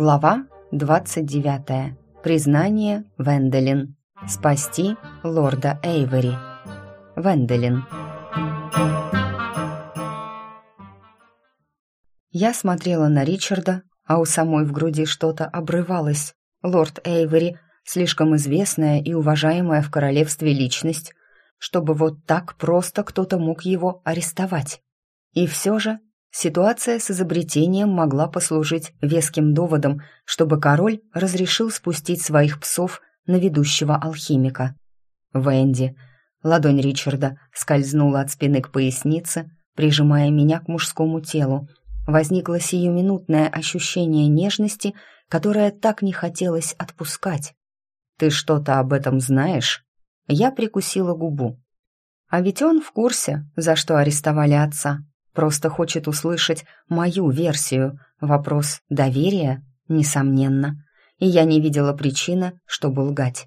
Глава 29. Признание Венделин. Спасти лорда Эйвери. Венделин. Я смотрела на Ричарда, а у самой в груди что-то обрывалось. Лорд Эйвери — слишком известная и уважаемая в королевстве личность, чтобы вот так просто кто-то мог его арестовать. И все же Ситуация с изобретением могла послужить веским доводом, чтобы король разрешил спустить своих псов на ведущего алхимика. Венди. Ладонь Ричарда скользнула от спины к пояснице, прижимая меня к мужскому телу. Возникло сиюминутное ощущение нежности, которое так не хотелось отпускать. «Ты что-то об этом знаешь?» Я прикусила губу. А ведь он в курсе, за что арестовали отца. Просто хочет услышать мою версию. Вопрос доверия, несомненно. И я не видела причины, чтобы лгать.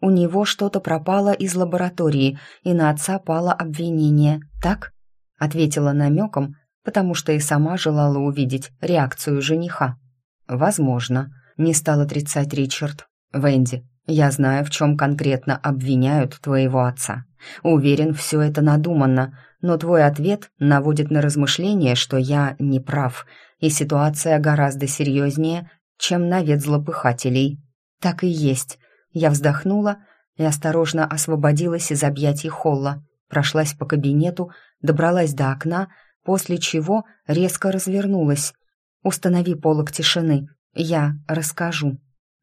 У него что-то пропало из лаборатории, и на отца пало обвинение, так? Ответила намеком, потому что и сама желала увидеть реакцию жениха. «Возможно», — не стал отрицать Ричард. «Венди, я знаю, в чем конкретно обвиняют твоего отца. Уверен, все это надуманно, но твой ответ наводит на размышление, что я не прав, и ситуация гораздо серьезнее, чем навет злопыхателей. Так и есть. Я вздохнула и осторожно освободилась из объятий Холла, прошлась по кабинету, добралась до окна, после чего резко развернулась. «Установи полок тишины, я расскажу».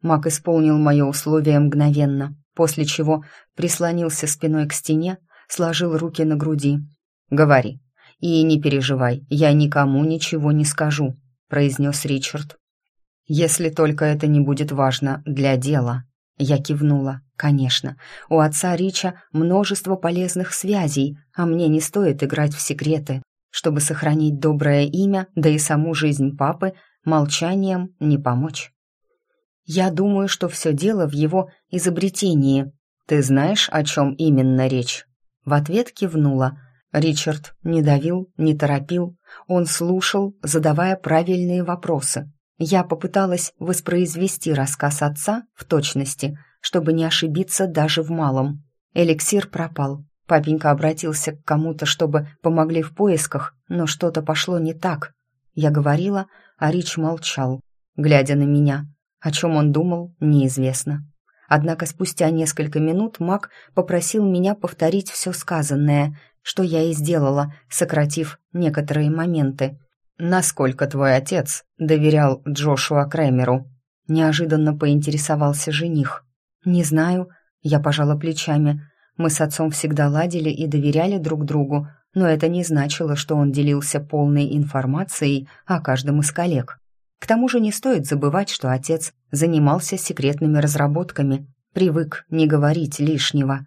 Мак исполнил мое условие мгновенно, после чего прислонился спиной к стене, сложил руки на груди «Говори. И не переживай, я никому ничего не скажу», — произнес Ричард. «Если только это не будет важно для дела». Я кивнула. «Конечно, у отца Рича множество полезных связей, а мне не стоит играть в секреты. Чтобы сохранить доброе имя, да и саму жизнь папы, молчанием не помочь». «Я думаю, что все дело в его изобретении. Ты знаешь, о чем именно речь?» В ответ кивнула, Ричард не давил, не торопил, он слушал, задавая правильные вопросы. Я попыталась воспроизвести рассказ отца в точности, чтобы не ошибиться даже в малом. Эликсир пропал. Папенька обратился к кому-то, чтобы помогли в поисках, но что-то пошло не так. Я говорила, а Рич молчал, глядя на меня. О чем он думал, неизвестно. Однако спустя несколько минут маг попросил меня повторить все сказанное, что я и сделала, сократив некоторые моменты. «Насколько твой отец доверял Джошуа Крэмеру?» Неожиданно поинтересовался жених. «Не знаю», — я пожала плечами. «Мы с отцом всегда ладили и доверяли друг другу, но это не значило, что он делился полной информацией о каждом из коллег. К тому же не стоит забывать, что отец занимался секретными разработками, привык не говорить лишнего.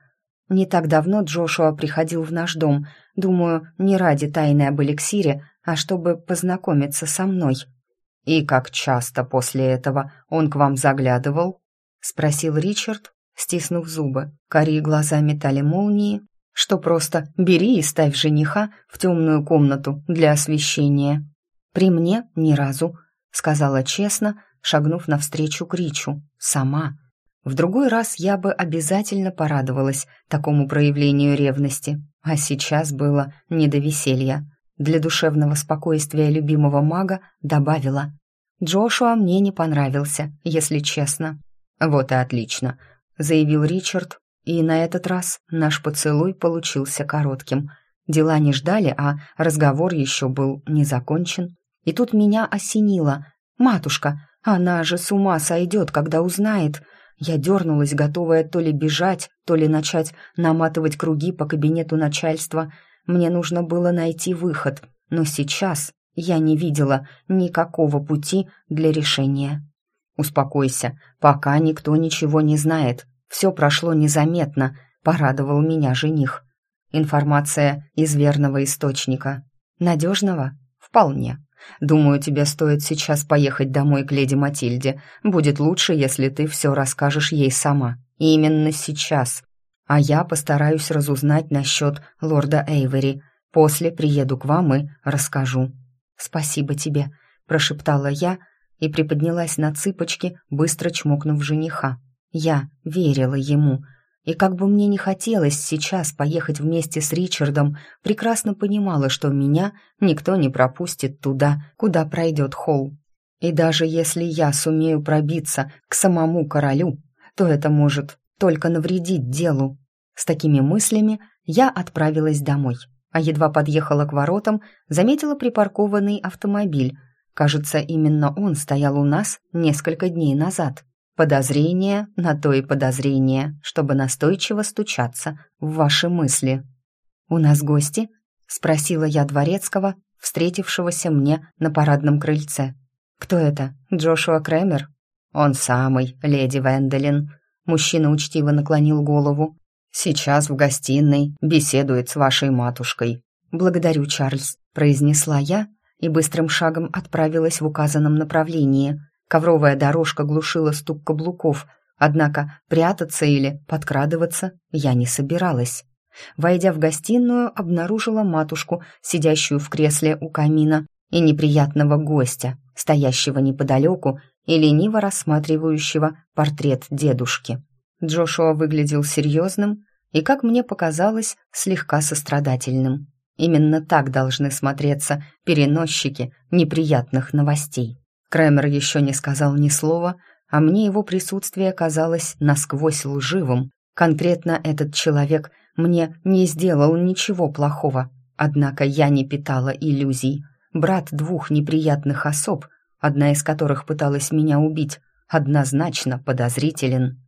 Не так давно Джошуа приходил в наш дом, думаю, не ради тайны об эликсире, а чтобы познакомиться со мной. «И как часто после этого он к вам заглядывал?» — спросил Ричард, стиснув зубы. Карие глаза метали молнии, что просто бери и ставь жениха в темную комнату для освещения. «При мне ни разу», — сказала честно, шагнув навстречу к Ричу. «Сама». В другой раз я бы обязательно порадовалась такому проявлению ревности, а сейчас было не до веселья. Для душевного спокойствия любимого мага добавила. «Джошуа мне не понравился, если честно». «Вот и отлично», — заявил Ричард, и на этот раз наш поцелуй получился коротким. Дела не ждали, а разговор еще был не закончен. И тут меня осенило. «Матушка, она же с ума сойдет, когда узнает», я дернулась, готовая то ли бежать, то ли начать наматывать круги по кабинету начальства. Мне нужно было найти выход, но сейчас я не видела никакого пути для решения. «Успокойся, пока никто ничего не знает. Все прошло незаметно», — порадовал меня жених. Информация из верного источника. Надежного? Вполне. Думаю, тебе стоит сейчас поехать домой к леди Матильде. Будет лучше, если ты все расскажешь ей сама. И именно сейчас. А я постараюсь разузнать насчет лорда Эйвери. После приеду к вам и расскажу». «Спасибо тебе», — прошептала я, и приподнялась на цыпочки, быстро чмокнув жениха. Я верила ему, и как бы мне не хотелось сейчас поехать вместе с Ричардом, прекрасно понимала, что меня никто не пропустит туда, куда пройдет Холл. И даже если я сумею пробиться к самому королю, то это может только навредить делу. С такими мыслями я отправилась домой, а едва подъехала к воротам, заметила припаркованный автомобиль. Кажется, именно он стоял у нас несколько дней назад. Подозрение на то и подозрение, чтобы настойчиво стучаться в ваши мысли. «У нас гости?» — спросила я дворецкого, встретившегося мне на парадном крыльце. «Кто это? Джошуа Крэмер?» «Он самый, леди Венделин». Мужчина учтиво наклонил голову. «Сейчас в гостиной беседует с вашей матушкой». «Благодарю, Чарльз», — произнесла я и быстрым шагом отправилась в указанном направлении. Ковровая дорожка глушила стук каблуков, однако прятаться или подкрадываться я не собиралась. Войдя в гостиную, обнаружила матушку, сидящую в кресле у камина, и неприятного гостя, стоящего неподалеку и лениво рассматривающего портрет дедушки. Джошуа выглядел серьезным и, как мне показалось, слегка сострадательным. Именно так должны смотреться переносчики неприятных новостей. Крэмер еще не сказал ни слова, а мне его присутствие казалось насквозь лживым. Конкретно этот человек мне не сделал ничего плохого, однако я не питала иллюзий. Брат двух неприятных особ, одна из которых пыталась меня убить, однозначно подозрителен.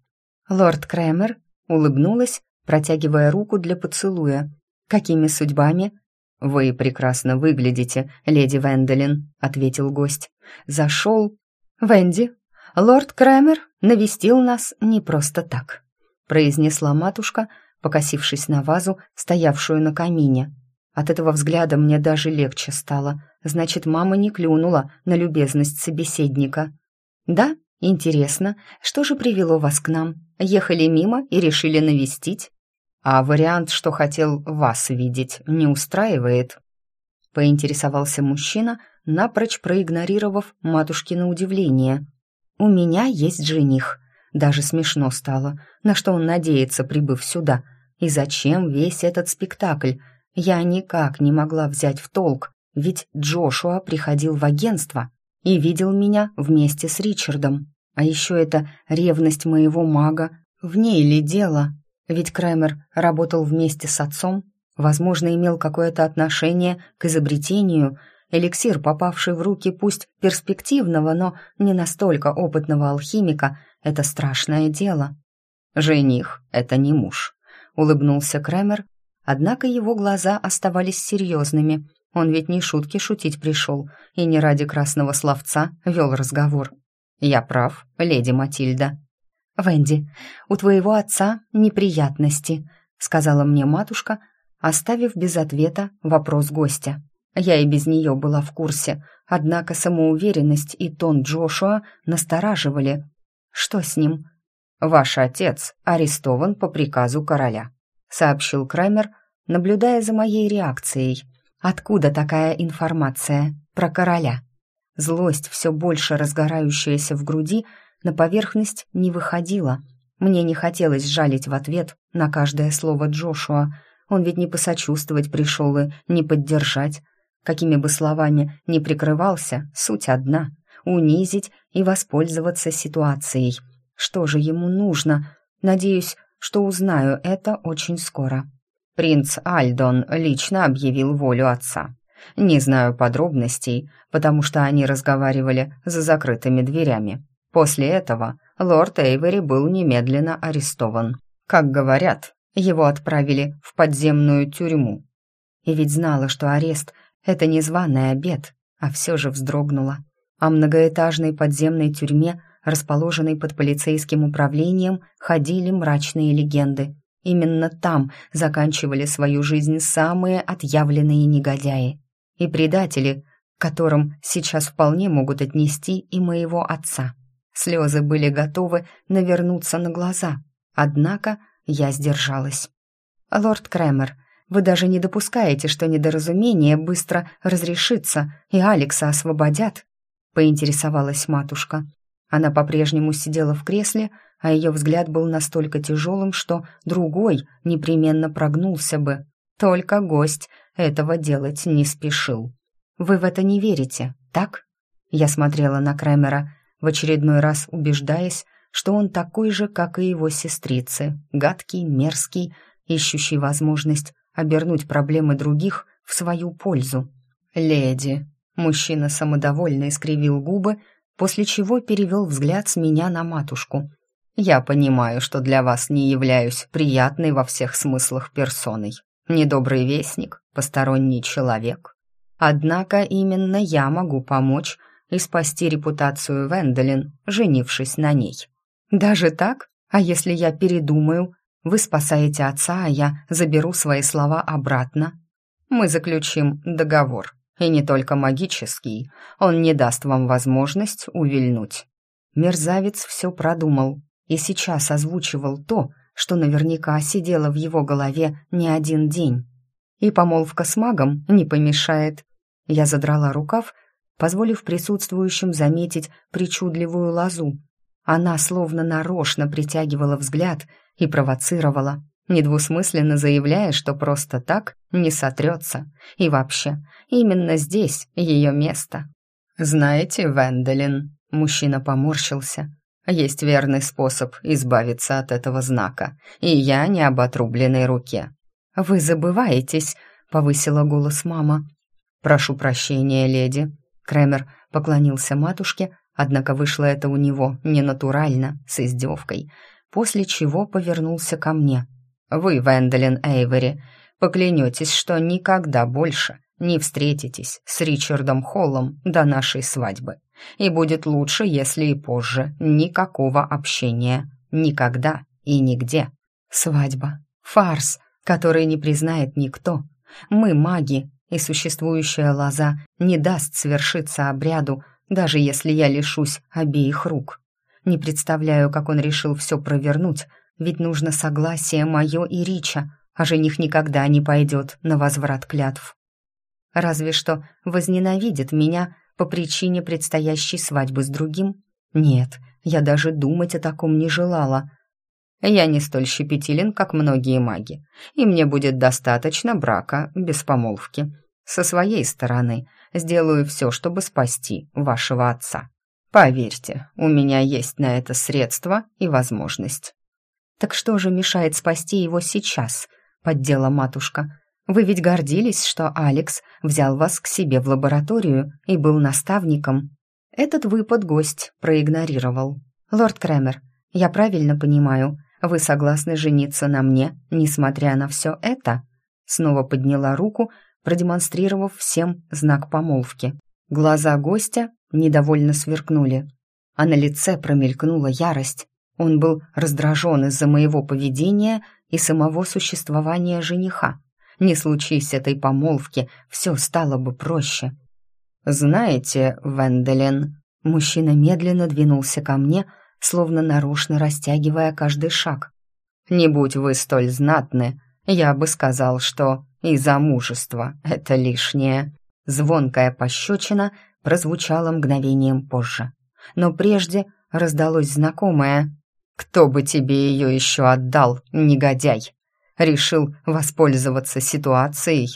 Лорд Крэмер улыбнулась, протягивая руку для поцелуя. «Какими судьбами?» «Вы прекрасно выглядите, леди Венделин», — ответил гость. «Зашел...» «Венди, лорд Крэмер навестил нас не просто так», — произнесла матушка, покосившись на вазу, стоявшую на камине. От этого взгляда мне даже легче стало. Значит, мама не клюнула на любезность собеседника. «Да, интересно, что же привело вас к нам? Ехали мимо и решили навестить?» «А вариант, что хотел вас видеть, не устраивает?» Поинтересовался мужчина, напрочь проигнорировав матушкино удивление. «У меня есть жених». Даже смешно стало, на что он надеется, прибыв сюда. И зачем весь этот спектакль? Я никак не могла взять в толк, ведь Джошуа приходил в агентство и видел меня вместе с Ричардом. А еще это ревность моего мага. В ней ли дело? Ведь Крэмер работал вместе с отцом, возможно, имел какое-то отношение к изобретению. Эликсир, попавший в руки пусть перспективного, но не настолько опытного алхимика, это страшное дело. «Жених — это не муж», — улыбнулся Крэмер, однако его глаза оставались серьезными. Он ведь не шутки шутить пришел и не ради красного словца вел разговор. «Я прав, леди Матильда», «Венди, у твоего отца неприятности», — сказала мне матушка, оставив без ответа вопрос гостя. Я и без нее была в курсе, однако самоуверенность и тон Джошуа настораживали. «Что с ним?» «Ваш отец арестован по приказу короля», — сообщил Краймер, наблюдая за моей реакцией. «Откуда такая информация про короля?» Злость, все больше разгорающаяся в груди, — на поверхность не выходила. Мне не хотелось жалить в ответ на каждое слово Джошуа. Он ведь не посочувствовать пришел и не поддержать. Какими бы словами ни прикрывался, суть одна — унизить и воспользоваться ситуацией. Что же ему нужно? Надеюсь, что узнаю это очень скоро. Принц Альдон лично объявил волю отца. Не знаю подробностей, потому что они разговаривали за закрытыми дверями. После этого лорд Эйвери был немедленно арестован. Как говорят, его отправили в подземную тюрьму. И ведь знала, что арест — это не званый обед, а все же вздрогнула. О многоэтажной подземной тюрьме, расположенной под полицейским управлением, ходили мрачные легенды. Именно там заканчивали свою жизнь самые отъявленные негодяи и предатели, которым сейчас вполне могут отнести и моего отца. Слезы были готовы навернуться на глаза, однако я сдержалась. «Лорд Крэмер, вы даже не допускаете, что недоразумение быстро разрешится и Алекса освободят?» — поинтересовалась матушка. Она по-прежнему сидела в кресле, а ее взгляд был настолько тяжелым, что другой непременно прогнулся бы. Только гость этого делать не спешил. «Вы в это не верите, так?» Я смотрела на Кремера, в очередной раз убеждаясь, что он такой же, как и его сестрицы, гадкий, мерзкий, ищущий возможность обернуть проблемы других в свою пользу. «Леди!» Мужчина самодовольно искривил губы, после чего перевел взгляд с меня на матушку. «Я понимаю, что для вас не являюсь приятной во всех смыслах персоной. Недобрый вестник, посторонний человек. Однако именно я могу помочь и спасти репутацию Венделин, женившись на ней. Даже так? А если я передумаю? Вы спасаете отца, а я заберу свои слова обратно. Мы заключим договор, и не только магический. Он не даст вам возможность увильнуть. Мерзавец все продумал и сейчас озвучивал то, что наверняка сидело в его голове не один день. И помолвка с магом не помешает. Я задрала рукав, позволив присутствующим заметить причудливую лозу. Она словно нарочно притягивала взгляд и провоцировала, недвусмысленно заявляя, что просто так не сотрется. И вообще, именно здесь ее место. «Знаете, Венделин», — мужчина поморщился, «есть верный способ избавиться от этого знака, и я не об отрубленной руке». «Вы забываетесь», — повысила голос мама. «Прошу прощения, леди». Кремер поклонился матушке, однако вышло это у него ненатурально, с издевкой, после чего повернулся ко мне. «Вы, Венделин Эйвери, поклянетесь, что никогда больше не встретитесь с Ричардом Холлом до нашей свадьбы. И будет лучше, если и позже никакого общения. Никогда и нигде. Свадьба. Фарс, который не признает никто. Мы маги, и существующая лоза не даст свершиться обряду, даже если я лишусь обеих рук. Не представляю, как он решил все провернуть, ведь нужно согласие мое и Рича, а жених никогда не пойдет на возврат клятв. Разве что возненавидит меня по причине предстоящей свадьбы с другим. Нет, я даже думать о таком не желала. Я не столь щепетилен, как многие маги, и мне будет достаточно брака без помолвки. Со своей стороны сделаю все, чтобы спасти вашего отца. Поверьте, у меня есть на это средства и возможность». «Так что же мешает спасти его сейчас?» — поддела матушка. «Вы ведь гордились, что Алекс взял вас к себе в лабораторию и был наставником». Этот выпад гость проигнорировал. «Лорд Кремер, я правильно понимаю, вы согласны жениться на мне, несмотря на все это?» Снова подняла руку, продемонстрировав всем знак помолвки. Глаза гостя недовольно сверкнули, а на лице промелькнула ярость. Он был раздражен из-за моего поведения и самого существования жениха. Не случись этой помолвки, все стало бы проще. «Знаете, Венделен...» Мужчина медленно двинулся ко мне, словно нарочно растягивая каждый шаг. «Не будь вы столь знатны, я бы сказал, что и замужество — это лишнее». Звонкая пощечина прозвучала мгновением позже. Но прежде раздалось знакомое «Кто бы тебе ее еще отдал, негодяй?» Решил воспользоваться ситуацией.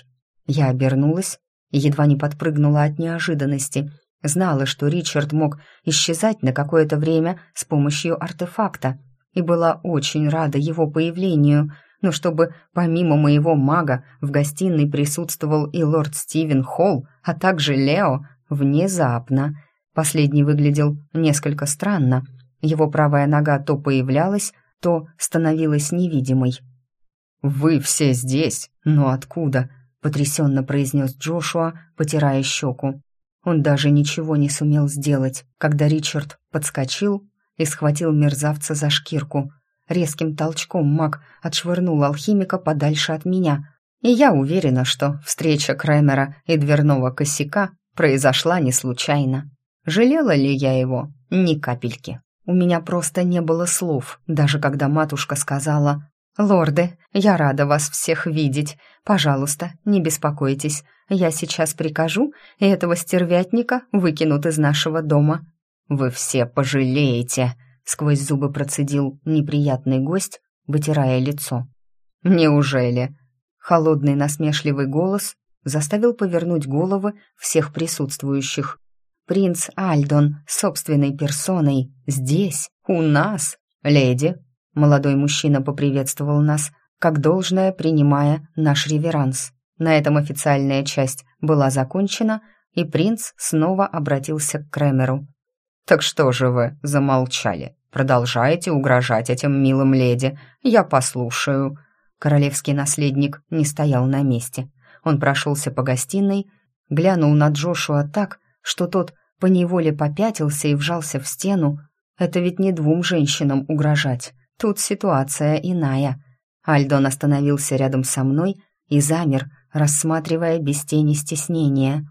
Я обернулась и едва не подпрыгнула от неожиданности. Знала, что Ричард мог исчезать на какое-то время с помощью артефакта, и была очень рада его появлению, но чтобы помимо моего мага в гостиной присутствовал и лорд Стивен Холл, а также Лео, внезапно. Последний выглядел несколько странно. Его правая нога то появлялась, то становилась невидимой. «Вы все здесь? Но откуда?» — потрясенно произнес Джошуа, потирая щеку. Он даже ничего не сумел сделать, когда Ричард подскочил и схватил мерзавца за шкирку — Резким толчком маг отшвырнул алхимика подальше от меня, и я уверена, что встреча Кремера и дверного косяка произошла не случайно. Жалела ли я его? Ни капельки. У меня просто не было слов, даже когда матушка сказала «Лорды, я рада вас всех видеть. Пожалуйста, не беспокойтесь. Я сейчас прикажу, и этого стервятника выкинут из нашего дома». «Вы все пожалеете», — сквозь зубы процедил неприятный гость, вытирая лицо. «Неужели?» Холодный насмешливый голос заставил повернуть головы всех присутствующих. «Принц Альдон собственной персоной здесь, у нас, леди!» Молодой мужчина поприветствовал нас, как должное принимая наш реверанс. На этом официальная часть была закончена, и принц снова обратился к Кремеру. «Так что же вы замолчали? Продолжаете угрожать этим милым леди? Я послушаю». Королевский наследник не стоял на месте. Он прошелся по гостиной, глянул на Джошуа так, что тот поневоле попятился и вжался в стену. Это ведь не двум женщинам угрожать. Тут ситуация иная. Альдон остановился рядом со мной и замер, рассматривая без тени стеснения.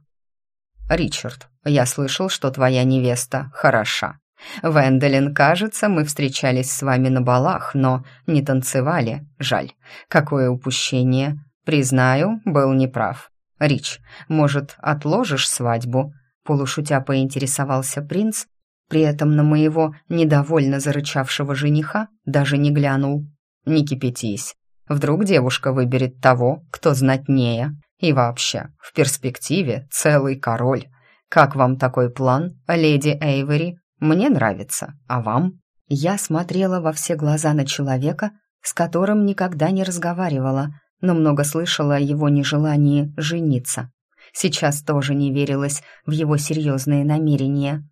«Ричард, я слышал, что твоя невеста хороша. Венделин, кажется, мы встречались с вами на балах, но не танцевали. Жаль. Какое упущение. Признаю, был неправ. Рич, может, отложишь свадьбу?» Полушутя поинтересовался принц, при этом на моего недовольно зарычавшего жениха даже не глянул. «Не кипятись. Вдруг девушка выберет того, кто знатнее. И вообще, в перспективе целый король. Как вам такой план, леди Эйвери? Мне нравится. А вам?» Я смотрела во все глаза на человека, с которым никогда не разговаривала, но много слышала о его нежелании жениться. Сейчас тоже не верилось в его серьезные намерения.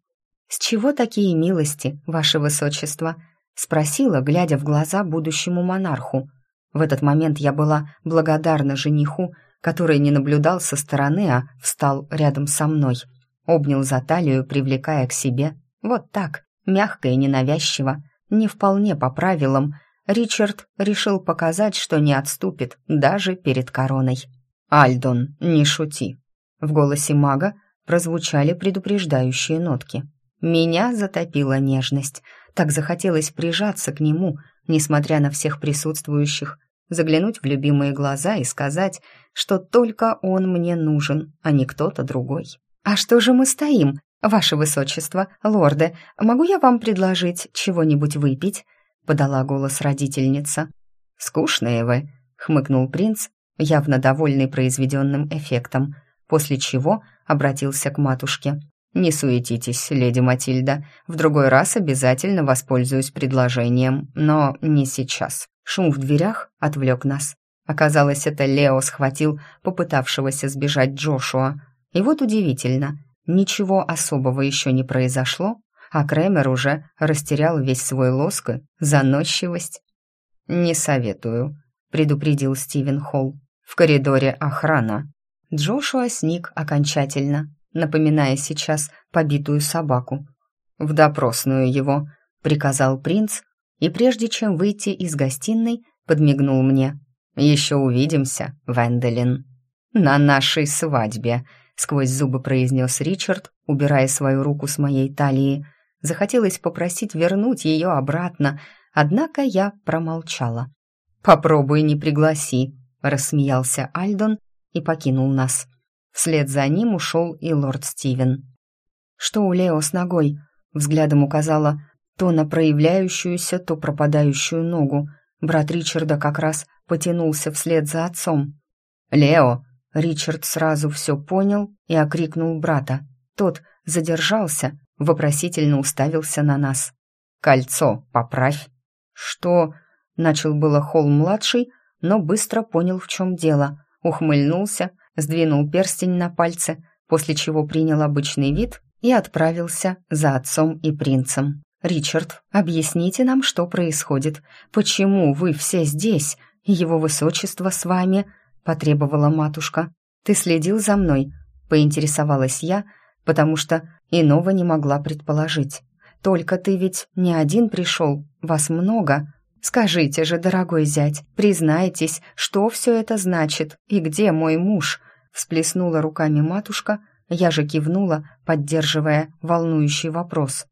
«С чего такие милости, ваше высочество?» — спросила, глядя в глаза будущему монарху. В этот момент я была благодарна жениху, который не наблюдал со стороны, а встал рядом со мной. Обнял за талию, привлекая к себе. Вот так, мягко и ненавязчиво, не вполне по правилам. Ричард решил показать, что не отступит даже перед короной. «Альдон, не шути!» В голосе мага прозвучали предупреждающие нотки. Меня затопила нежность. Так захотелось прижаться к нему, несмотря на всех присутствующих, заглянуть в любимые глаза и сказать, что только он мне нужен, а не кто-то другой. «А что же мы стоим, ваше высочество, лорды? Могу я вам предложить чего-нибудь выпить?» — подала голос родительница. «Скучные вы», — хмыкнул принц, явно довольный произведенным эффектом, после чего обратился к матушке. «Не суетитесь, леди Матильда. В другой раз обязательно воспользуюсь предложением, но не сейчас». Шум в дверях отвлек нас. Оказалось, это Лео схватил попытавшегося сбежать Джошуа. И вот удивительно, ничего особого еще не произошло, а Кремер уже растерял весь свой лоск и заносчивость. «Не советую», — предупредил Стивен Холл. «В коридоре охрана». Джошуа сник окончательно напоминая сейчас побитую собаку. «В допросную его», — приказал принц, и прежде чем выйти из гостиной, подмигнул мне. «Еще увидимся, Венделин». «На нашей свадьбе», — сквозь зубы произнес Ричард, убирая свою руку с моей талии. Захотелось попросить вернуть ее обратно, однако я промолчала. «Попробуй не пригласи», — рассмеялся Альдон и покинул нас. Вслед за ним ушел и лорд Стивен. «Что у Лео с ногой?» Взглядом указала то на проявляющуюся, то пропадающую ногу. Брат Ричарда как раз потянулся вслед за отцом. «Лео!» Ричард сразу все понял и окрикнул брата. Тот задержался, вопросительно уставился на нас. «Кольцо поправь!» «Что?» — начал было Холл-младший, но быстро понял, в чем дело. Ухмыльнулся, сдвинул перстень на пальце, после чего принял обычный вид и отправился за отцом и принцем. «Ричард, объясните нам, что происходит. Почему вы все здесь? Его высочество с вами?» — потребовала матушка. «Ты следил за мной?» — поинтересовалась я, потому что иного не могла предположить. «Только ты ведь не один пришел, вас много. «Скажите же, дорогой зять, признайтесь, что все это значит и где мой муж?» Всплеснула руками матушка, я же кивнула, поддерживая волнующий вопрос.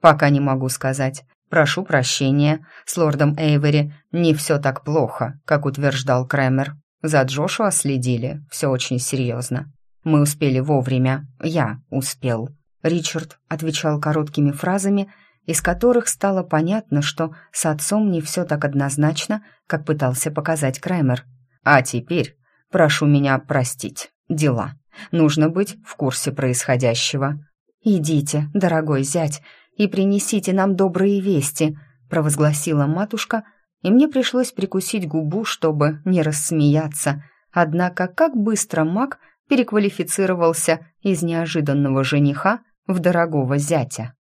«Пока не могу сказать. Прошу прощения, с лордом Эйвери не все так плохо, как утверждал Крэмер. За Джошуа следили, все очень серьезно. Мы успели вовремя, я успел». Ричард отвечал короткими фразами, из которых стало понятно, что с отцом не все так однозначно, как пытался показать Крэмер. «А теперь прошу меня простить. Дела. Нужно быть в курсе происходящего». «Идите, дорогой зять, и принесите нам добрые вести», — провозгласила матушка, и мне пришлось прикусить губу, чтобы не рассмеяться. Однако как быстро маг переквалифицировался из неожиданного жениха в дорогого зятя.